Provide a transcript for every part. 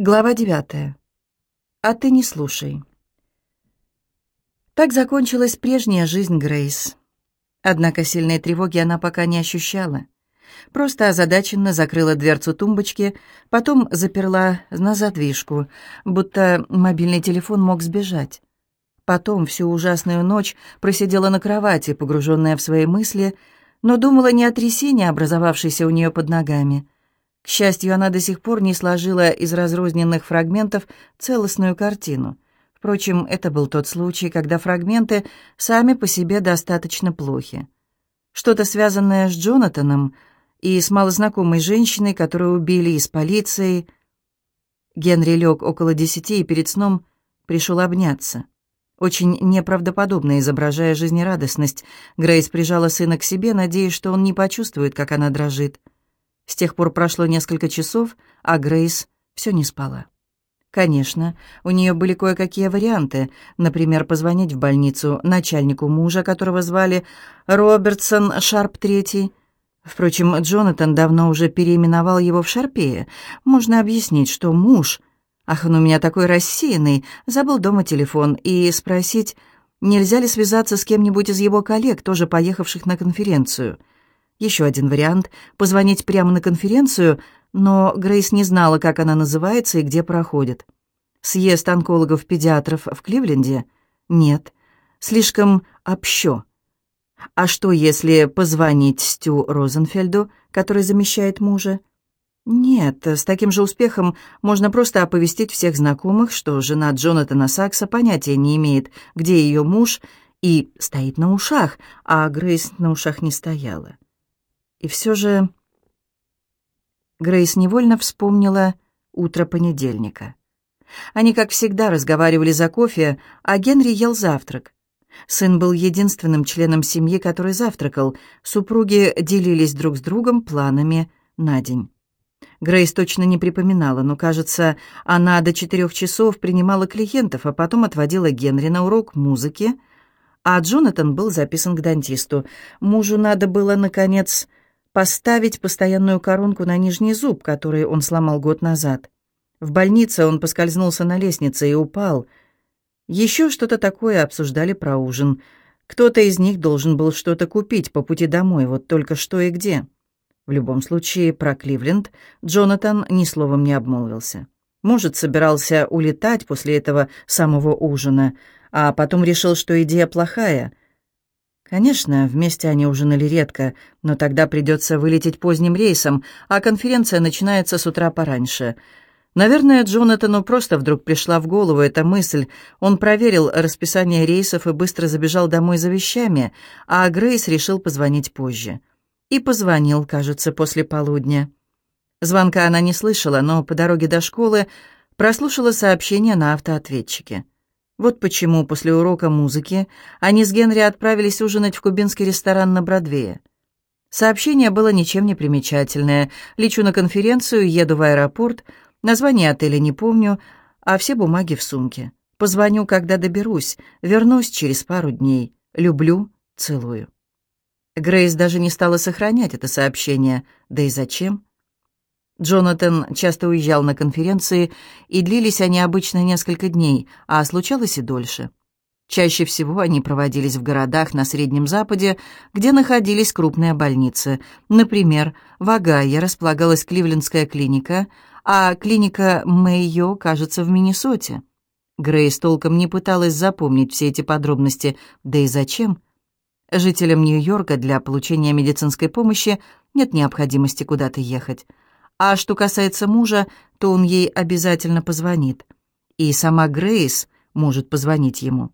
Глава девятая. А ты не слушай. Так закончилась прежняя жизнь Грейс. Однако сильной тревоги она пока не ощущала. Просто озадаченно закрыла дверцу тумбочки, потом заперла на задвижку, будто мобильный телефон мог сбежать. Потом всю ужасную ночь просидела на кровати, погруженная в свои мысли, но думала не о трясине, образовавшейся у нее под ногами — к счастью, она до сих пор не сложила из разрозненных фрагментов целостную картину. Впрочем, это был тот случай, когда фрагменты сами по себе достаточно плохи. Что-то связанное с Джонатаном и с малознакомой женщиной, которую убили из полиции. Генри лег около десяти и перед сном пришел обняться. Очень неправдоподобно изображая жизнерадостность, Грейс прижала сына к себе, надеясь, что он не почувствует, как она дрожит. С тех пор прошло несколько часов, а Грейс все не спала. Конечно, у нее были кое-какие варианты, например, позвонить в больницу начальнику мужа, которого звали Робертсон Шарп Третий. Впрочем, Джонатан давно уже переименовал его в Шарпея. Можно объяснить, что муж, ах, он у меня такой рассеянный, забыл дома телефон, и спросить, нельзя ли связаться с кем-нибудь из его коллег, тоже поехавших на конференцию. Еще один вариант — позвонить прямо на конференцию, но Грейс не знала, как она называется и где проходит. Съезд онкологов-педиатров в Кливленде? Нет. Слишком общо. А что, если позвонить Стю Розенфельду, который замещает мужа? Нет, с таким же успехом можно просто оповестить всех знакомых, что жена Джонатана Сакса понятия не имеет, где ее муж, и стоит на ушах, а Грейс на ушах не стояла. И все же Грейс невольно вспомнила утро понедельника. Они, как всегда, разговаривали за кофе, а Генри ел завтрак. Сын был единственным членом семьи, который завтракал. Супруги делились друг с другом планами на день. Грейс точно не припоминала, но, кажется, она до четырех часов принимала клиентов, а потом отводила Генри на урок музыки, а Джонатан был записан к дантисту. Мужу надо было, наконец, поставить постоянную коронку на нижний зуб, который он сломал год назад. В больнице он поскользнулся на лестнице и упал. Еще что-то такое обсуждали про ужин. Кто-то из них должен был что-то купить по пути домой, вот только что и где. В любом случае, про Кливленд Джонатан ни словом не обмолвился. Может, собирался улетать после этого самого ужина, а потом решил, что идея плохая — Конечно, вместе они ужинали редко, но тогда придется вылететь поздним рейсом, а конференция начинается с утра пораньше. Наверное, Джонатану просто вдруг пришла в голову эта мысль. Он проверил расписание рейсов и быстро забежал домой за вещами, а Грейс решил позвонить позже. И позвонил, кажется, после полудня. Звонка она не слышала, но по дороге до школы прослушала сообщение на автоответчике. Вот почему после урока музыки они с Генри отправились ужинать в кубинский ресторан на Бродвее. Сообщение было ничем не примечательное. Лечу на конференцию, еду в аэропорт, название отеля не помню, а все бумаги в сумке. Позвоню, когда доберусь, вернусь через пару дней. Люблю, целую. Грейс даже не стала сохранять это сообщение. Да и зачем? Джонатан часто уезжал на конференции, и длились они обычно несколько дней, а случалось и дольше. Чаще всего они проводились в городах на Среднем Западе, где находились крупные больницы. Например, в Огайо располагалась Кливлендская клиника, а клиника Мэйо, кажется, в Миннесоте. Грейс толком не пыталась запомнить все эти подробности, да и зачем? Жителям Нью-Йорка для получения медицинской помощи нет необходимости куда-то ехать. А что касается мужа, то он ей обязательно позвонит. И сама Грейс может позвонить ему.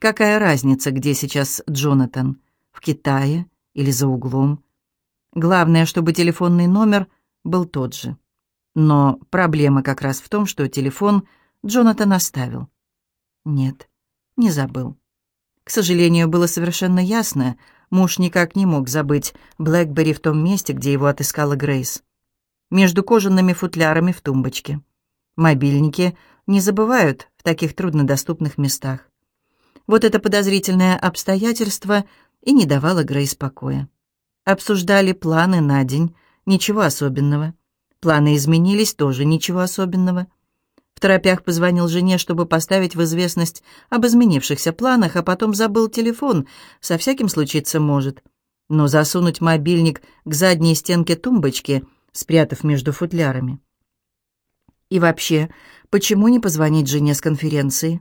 Какая разница, где сейчас Джонатан? В Китае или за углом? Главное, чтобы телефонный номер был тот же. Но проблема как раз в том, что телефон Джонатан оставил. Нет, не забыл. К сожалению, было совершенно ясно, муж никак не мог забыть Блэкбери в том месте, где его отыскала Грейс между кожаными футлярами в тумбочке. Мобильники не забывают в таких труднодоступных местах. Вот это подозрительное обстоятельство и не давало Грейс покоя. Обсуждали планы на день, ничего особенного. Планы изменились, тоже ничего особенного. В торопях позвонил жене, чтобы поставить в известность об изменившихся планах, а потом забыл телефон. Со всяким случиться может. Но засунуть мобильник к задней стенке тумбочки, спрятав между футлярами. И вообще, почему не позвонить жене с конференции?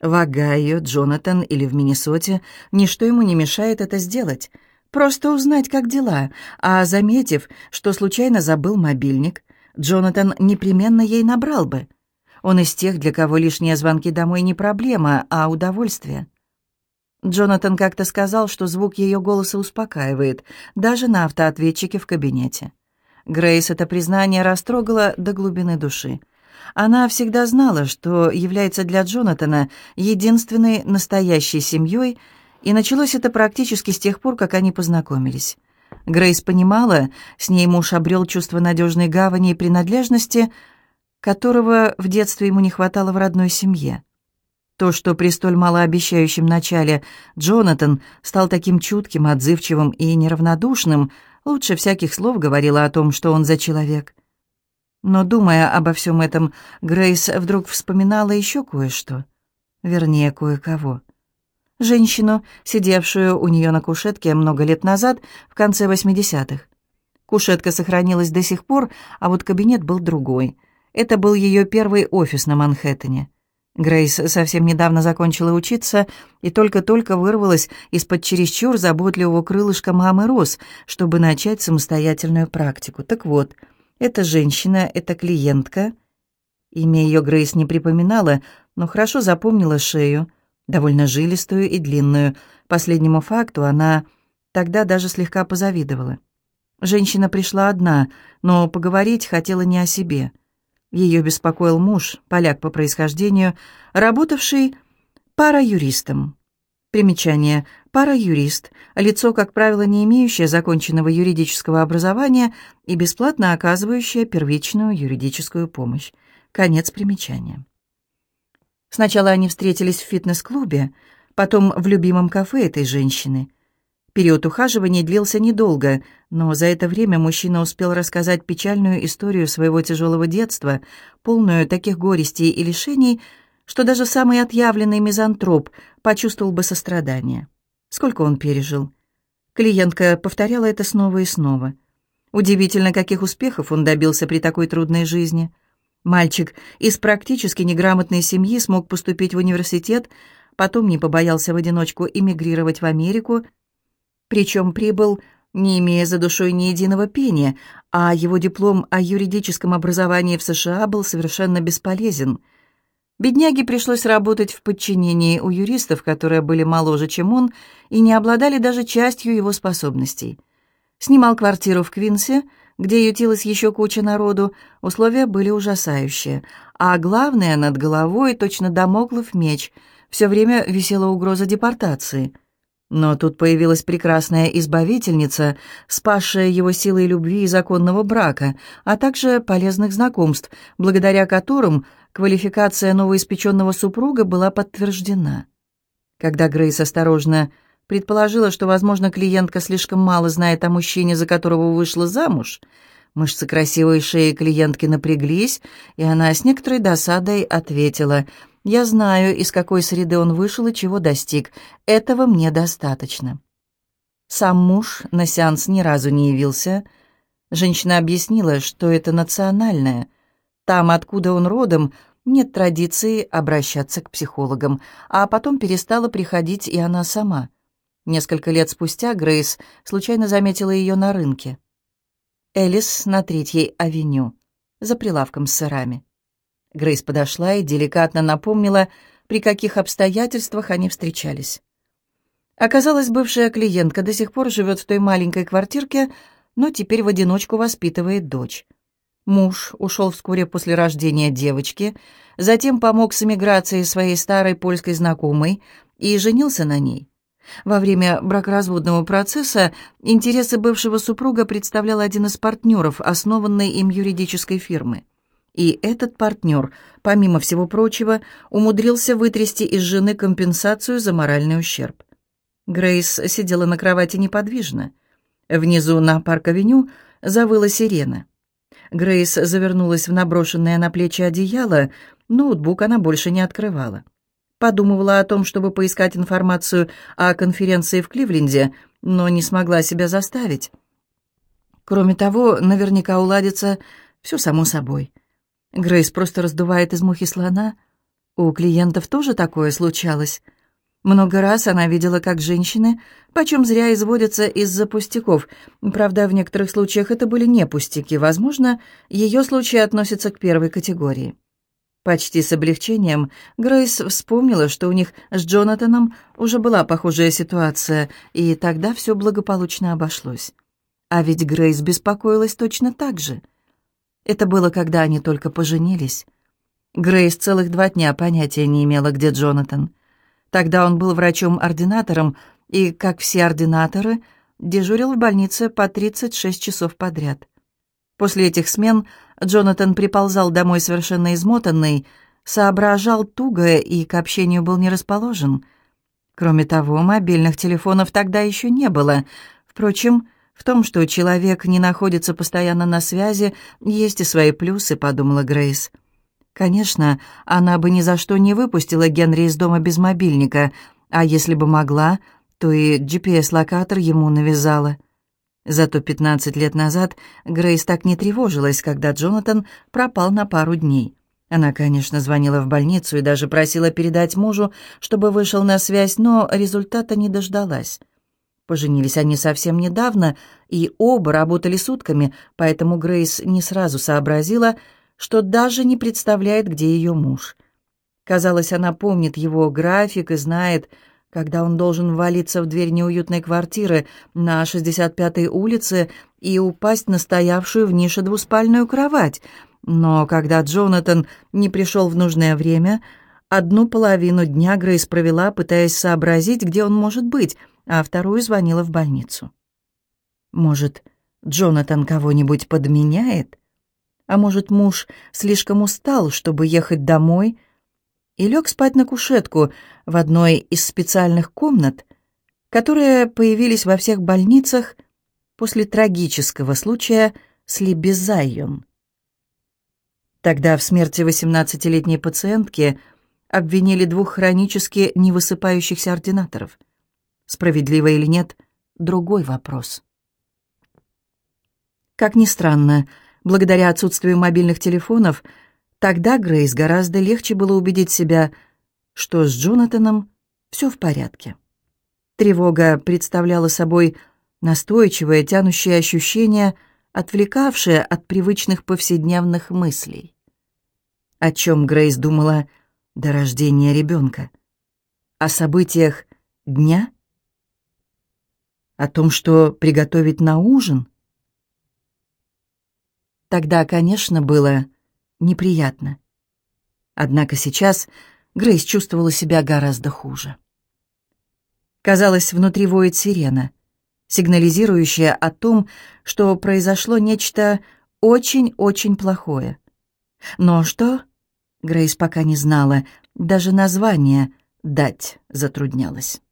В Огайо, Джонатан или в Миннесоте ничто ему не мешает это сделать. Просто узнать, как дела. А заметив, что случайно забыл мобильник, Джонатан непременно ей набрал бы. Он из тех, для кого лишние звонки домой не проблема, а удовольствие. Джонатан как-то сказал, что звук ее голоса успокаивает, даже на автоответчике в кабинете. Грейс это признание растрогало до глубины души. Она всегда знала, что является для Джонатана единственной настоящей семьей, и началось это практически с тех пор, как они познакомились. Грейс понимала, с ней муж обрел чувство надежной гавани и принадлежности, которого в детстве ему не хватало в родной семье. То, что при столь малообещающем начале Джонатан стал таким чутким, отзывчивым и неравнодушным, лучше всяких слов говорило о том, что он за человек. Но, думая обо всем этом, Грейс вдруг вспоминала еще кое-что. Вернее, кое-кого. Женщину, сидевшую у нее на кушетке много лет назад, в конце 80-х. Кушетка сохранилась до сих пор, а вот кабинет был другой. Это был ее первый офис на Манхэттене. Грейс совсем недавно закончила учиться и только-только вырвалась из-под чересчур заботливого крылышка мамы Рос, чтобы начать самостоятельную практику. Так вот, — эта женщина, эта клиентка. Имя ее Грейс не припоминала, но хорошо запомнила шею, довольно жилистую и длинную. Последнему факту она тогда даже слегка позавидовала. Женщина пришла одна, но поговорить хотела не о себе. Ее беспокоил муж, поляк по происхождению, работавший параюристом. Примечание. Пара-юрист – лицо, как правило, не имеющее законченного юридического образования и бесплатно оказывающее первичную юридическую помощь. Конец примечания. Сначала они встретились в фитнес-клубе, потом в любимом кафе этой женщины. Период ухаживания длился недолго, но за это время мужчина успел рассказать печальную историю своего тяжелого детства, полную таких горестей и лишений, что даже самый отъявленный мизантроп почувствовал бы сострадание. Сколько он пережил? Клиентка повторяла это снова и снова. Удивительно, каких успехов он добился при такой трудной жизни. Мальчик из практически неграмотной семьи смог поступить в университет, потом не побоялся в одиночку эмигрировать в Америку, причем прибыл, не имея за душой ни единого пения, а его диплом о юридическом образовании в США был совершенно бесполезен – Бедняге пришлось работать в подчинении у юристов, которые были моложе, чем он, и не обладали даже частью его способностей. Снимал квартиру в Квинсе, где ютилась еще куча народу, условия были ужасающие. А главное, над головой точно домоклов меч, все время висела угроза депортации. Но тут появилась прекрасная избавительница, спасшая его силой любви и законного брака, а также полезных знакомств, благодаря которым квалификация новоиспеченного супруга была подтверждена. Когда Грейс осторожно предположила, что, возможно, клиентка слишком мало знает о мужчине, за которого вышла замуж, мышцы красивой шеи клиентки напряглись, и она с некоторой досадой ответила, «Я знаю, из какой среды он вышел и чего достиг. Этого мне достаточно». Сам муж на сеанс ни разу не явился. Женщина объяснила, что это национальное – там, откуда он родом, нет традиции обращаться к психологам, а потом перестала приходить и она сама. Несколько лет спустя Грейс случайно заметила ее на рынке. Элис на Третьей авеню, за прилавком с сырами. Грейс подошла и деликатно напомнила, при каких обстоятельствах они встречались. Оказалось, бывшая клиентка до сих пор живет в той маленькой квартирке, но теперь в одиночку воспитывает дочь. Муж ушел вскоре после рождения девочки, затем помог с эмиграцией своей старой польской знакомой и женился на ней. Во время бракоразводного процесса интересы бывшего супруга представлял один из партнеров, основанной им юридической фирмы. И этот партнер, помимо всего прочего, умудрился вытрясти из жены компенсацию за моральный ущерб. Грейс сидела на кровати неподвижно. Внизу на парк-авеню завыла сирена. Грейс завернулась в наброшенное на плечи одеяло, ноутбук она больше не открывала. Подумывала о том, чтобы поискать информацию о конференции в Кливленде, но не смогла себя заставить. Кроме того, наверняка уладится все само собой. Грейс просто раздувает из мухи слона. У клиентов тоже такое случалось. Много раз она видела, как женщины почем зря изводятся из-за пустяков. Правда, в некоторых случаях это были не пустяки. Возможно, ее случай относится к первой категории. Почти с облегчением Грейс вспомнила, что у них с Джонатаном уже была похожая ситуация, и тогда все благополучно обошлось. А ведь Грейс беспокоилась точно так же. Это было, когда они только поженились. Грейс целых два дня понятия не имела, где Джонатан. Тогда он был врачом-ординатором и, как все ординаторы, дежурил в больнице по 36 часов подряд. После этих смен Джонатан приползал домой совершенно измотанный, соображал туго и к общению был не расположен. Кроме того, мобильных телефонов тогда еще не было. Впрочем, в том, что человек не находится постоянно на связи, есть и свои плюсы, подумала Грейс. Конечно, она бы ни за что не выпустила Генри из дома без мобильника, а если бы могла, то и GPS-локатор ему навязала. Зато 15 лет назад Грейс так не тревожилась, когда Джонатан пропал на пару дней. Она, конечно, звонила в больницу и даже просила передать мужу, чтобы вышел на связь, но результата не дождалась. Поженились они совсем недавно, и оба работали сутками, поэтому Грейс не сразу сообразила, что даже не представляет, где ее муж. Казалось, она помнит его график и знает, когда он должен ввалиться в дверь неуютной квартиры на 65-й улице и упасть на стоявшую в нише двуспальную кровать. Но когда Джонатан не пришел в нужное время, одну половину дня Грейс провела, пытаясь сообразить, где он может быть, а вторую звонила в больницу. Может, Джонатан кого-нибудь подменяет? А может, муж слишком устал, чтобы ехать домой, и лег спать на кушетку в одной из специальных комнат, которые появились во всех больницах после трагического случая с Либи. Тогда в смерти 18-летней пациентки обвинили двух хронически невысыпающихся ординаторов. Справедливо или нет — другой вопрос. Как ни странно, Благодаря отсутствию мобильных телефонов, тогда Грейс гораздо легче было убедить себя, что с Джонатаном все в порядке. Тревога представляла собой настойчивое, тянущее ощущение, отвлекавшее от привычных повседневных мыслей. О чем Грейс думала до рождения ребенка? О событиях дня? О том, что приготовить на ужин? Тогда, конечно, было неприятно. Однако сейчас Грейс чувствовала себя гораздо хуже. Казалось, внутри воет сирена, сигнализирующая о том, что произошло нечто очень-очень плохое. Но что? Грейс пока не знала, даже название дать затруднялось.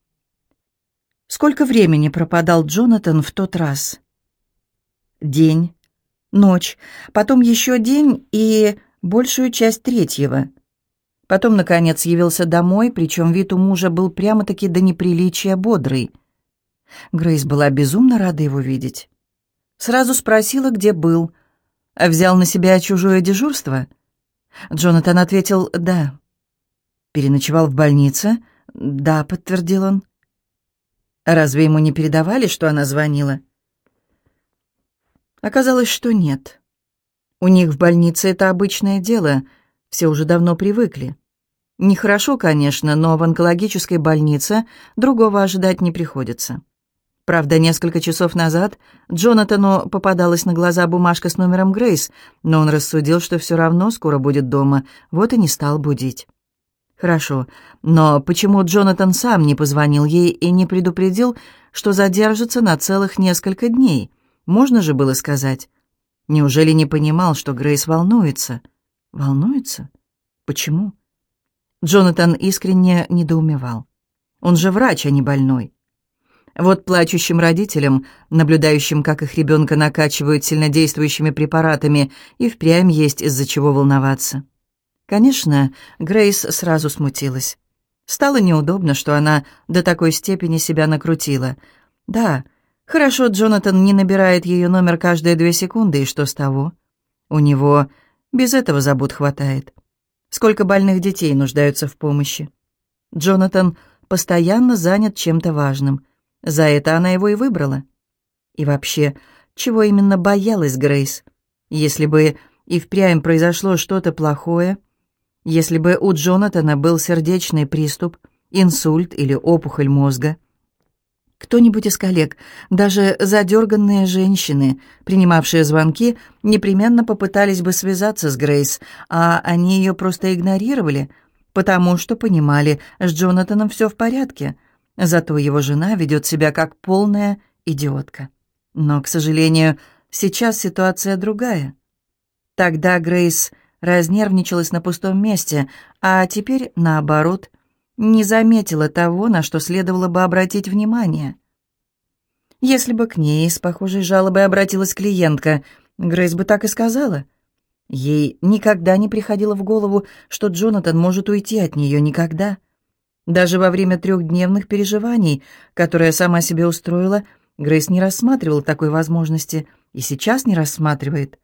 Сколько времени пропадал Джонатан в тот раз? День, Ночь, потом еще день и большую часть третьего. Потом, наконец, явился домой, причем вид у мужа был прямо-таки до неприличия бодрый. Грейс была безумно рада его видеть. Сразу спросила, где был. А взял на себя чужое дежурство? Джонатан ответил «да». «Переночевал в больнице?» «Да», — подтвердил он. «Разве ему не передавали, что она звонила?» Оказалось, что нет. У них в больнице это обычное дело, все уже давно привыкли. Нехорошо, конечно, но в онкологической больнице другого ожидать не приходится. Правда, несколько часов назад Джонатану попадалась на глаза бумажка с номером Грейс, но он рассудил, что все равно скоро будет дома, вот и не стал будить. Хорошо, но почему Джонатан сам не позвонил ей и не предупредил, что задержится на целых несколько дней? Можно же было сказать. Неужели не понимал, что Грейс волнуется? Волнуется? Почему? Джонатан искренне недоумевал. Он же врач, а не больной. Вот плачущим родителям, наблюдающим, как их ребенка накачивают сильнодействующими препаратами, и впрямь есть из-за чего волноваться. Конечно, Грейс сразу смутилась. Стало неудобно, что она до такой степени себя накрутила. Да, хорошо, Джонатан не набирает ее номер каждые две секунды, и что с того? У него без этого забот хватает. Сколько больных детей нуждаются в помощи? Джонатан постоянно занят чем-то важным. За это она его и выбрала. И вообще, чего именно боялась Грейс? Если бы и впрямь произошло что-то плохое, если бы у Джонатана был сердечный приступ, инсульт или опухоль мозга, кто-нибудь из коллег, даже задерганные женщины, принимавшие звонки, непременно попытались бы связаться с Грейс, а они ее просто игнорировали, потому что понимали, с Джонатаном все в порядке, зато его жена ведет себя как полная идиотка. Но, к сожалению, сейчас ситуация другая. Тогда Грейс разнервничалась на пустом месте, а теперь, наоборот, не заметила того, на что следовало бы обратить внимание. Если бы к ней с похожей жалобой обратилась клиентка, Грейс бы так и сказала. Ей никогда не приходило в голову, что Джонатан может уйти от нее никогда. Даже во время трехдневных переживаний, которые сама себе устроила, Грейс не рассматривала такой возможности и сейчас не рассматривает.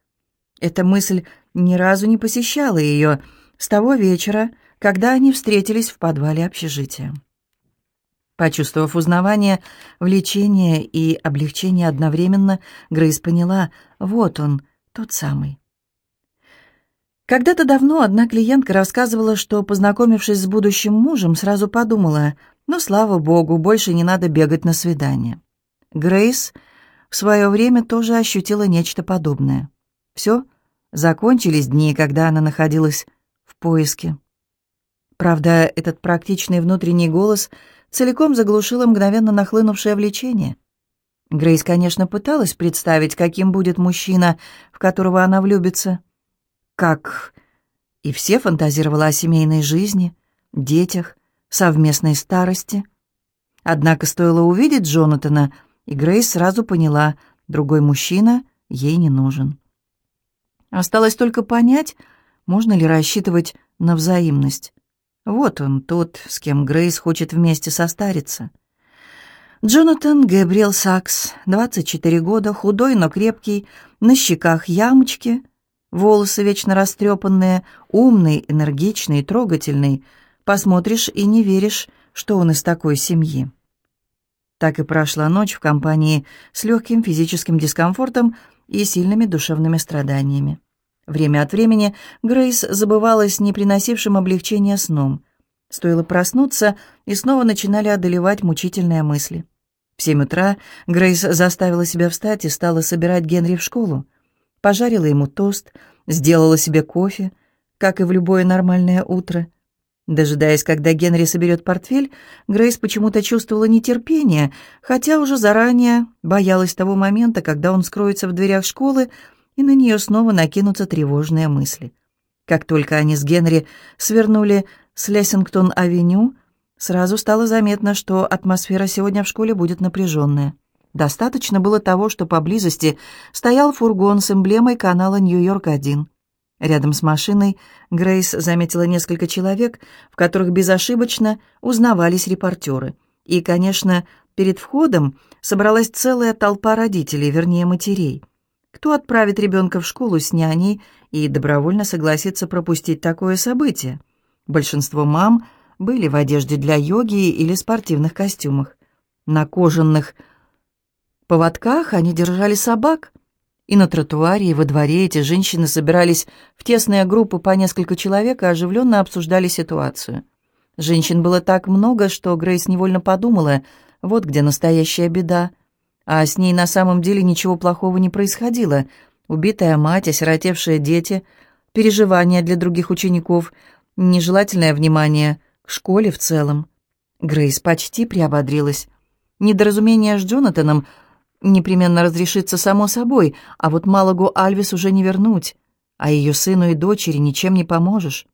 Эта мысль ни разу не посещала ее с того вечера, когда они встретились в подвале общежития. Почувствовав узнавание, влечение и облегчение одновременно, Грейс поняла, вот он, тот самый. Когда-то давно одна клиентка рассказывала, что, познакомившись с будущим мужем, сразу подумала, ну, слава богу, больше не надо бегать на свидание. Грейс в свое время тоже ощутила нечто подобное. Все, закончились дни, когда она находилась в поиске. Правда, этот практичный внутренний голос целиком заглушило мгновенно нахлынувшее влечение. Грейс, конечно, пыталась представить, каким будет мужчина, в которого она влюбится. Как и все фантазировала о семейной жизни, детях, совместной старости. Однако стоило увидеть Джонатана, и Грейс сразу поняла, другой мужчина ей не нужен. Осталось только понять, можно ли рассчитывать на взаимность. Вот он, тот, с кем Грейс хочет вместе состариться. Джонатан Габриэл Сакс, 24 года, худой, но крепкий, на щеках ямочки, волосы вечно растрепанные, умный, энергичный, трогательный. Посмотришь и не веришь, что он из такой семьи. Так и прошла ночь в компании с легким физическим дискомфортом и сильными душевными страданиями. Время от времени Грейс забывалась не приносившим облегчения сном. Стоило проснуться, и снова начинали одолевать мучительные мысли. В семь утра Грейс заставила себя встать и стала собирать Генри в школу. Пожарила ему тост, сделала себе кофе, как и в любое нормальное утро. Дожидаясь, когда Генри соберет портфель, Грейс почему-то чувствовала нетерпение, хотя уже заранее боялась того момента, когда он скроется в дверях школы, и на нее снова накинутся тревожные мысли. Как только они с Генри свернули с Лессингтон-авеню, сразу стало заметно, что атмосфера сегодня в школе будет напряженная. Достаточно было того, что поблизости стоял фургон с эмблемой канала «Нью-Йорк-1». Рядом с машиной Грейс заметила несколько человек, в которых безошибочно узнавались репортеры. И, конечно, перед входом собралась целая толпа родителей, вернее, матерей – кто отправит ребенка в школу с няней и добровольно согласится пропустить такое событие? Большинство мам были в одежде для йоги или спортивных костюмах. На кожаных поводках они держали собак. И на тротуаре, и во дворе эти женщины собирались в тесные группы по несколько человек и оживленно обсуждали ситуацию. Женщин было так много, что Грейс невольно подумала, вот где настоящая беда — а с ней на самом деле ничего плохого не происходило. Убитая мать, осиротевшие дети, переживания для других учеников, нежелательное внимание к школе в целом. Грейс почти приободрилась. Недоразумение с Джонатаном непременно разрешится само собой, а вот Малагу Альвис уже не вернуть, а ее сыну и дочери ничем не поможешь.